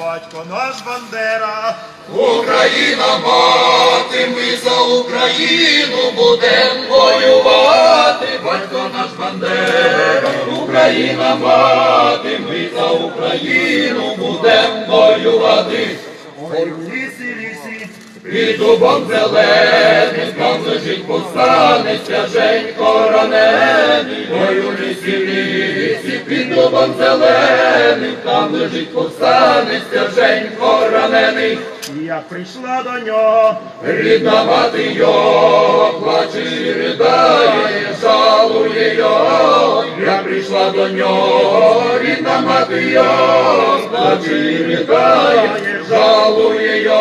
Батько наш Бандера, Україна мати, ми за Україну будем воювати, батько наш Бандера, Україна мати, ми за Україну будем воювати. Під дубом зеленим, там лежить повстанець, свяженько ранений, ой у лісі, лісі, під дубом зеленим, там лежить повстанець, свяженько ранений. і як прийшла до нього, Рідна мати його, плаче і ридає, жалує його, я прийшла до нього, рідна мати його, плаче і ридає, жалує його.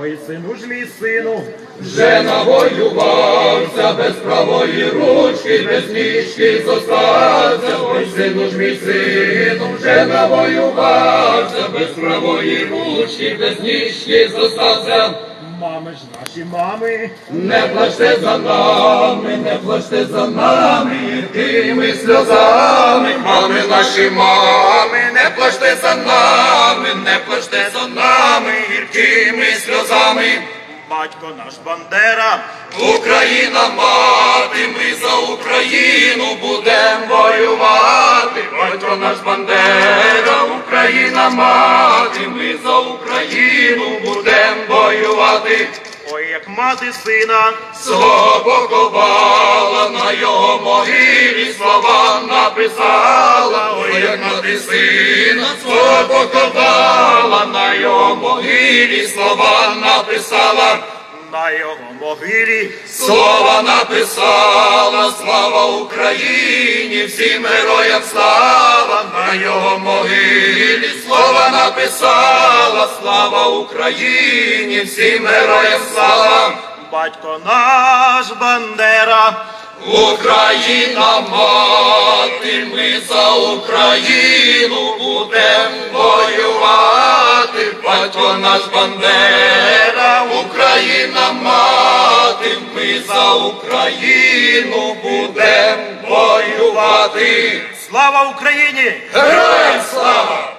Ой сину ж мій сину, Вже навоювався без правої ручки, без ніжки зостався, ой сину ж мій сину, вже навоювався без правої ручки, без ніжки зостався. мами ж наші мами, Не плачте за нами, не плачте за нами, гіркими сльозами, мами наші мами, не плачте за нами, не плачте за нами, гіркими сльозами. батько наш Бандера, Україна мати, ми за Україну будем воювати. Батько наш Бандера, Україна мати, ми за Україну будем воювати. ой як мати сина, Свого поховала на його могилі, слова написала, ой, як мати сина, свого поховала на його могилі, слова написала. На його могилі, Слова написала, слава Україні, всім героям слава на його могилі. Слова написала, слава Україні, всім героям слава. батько наш Бандера, Україна мати, ми за Україну будем воювати, батько наш Бандера, ми за Україну будем воювати. слава Україні! Героям слава!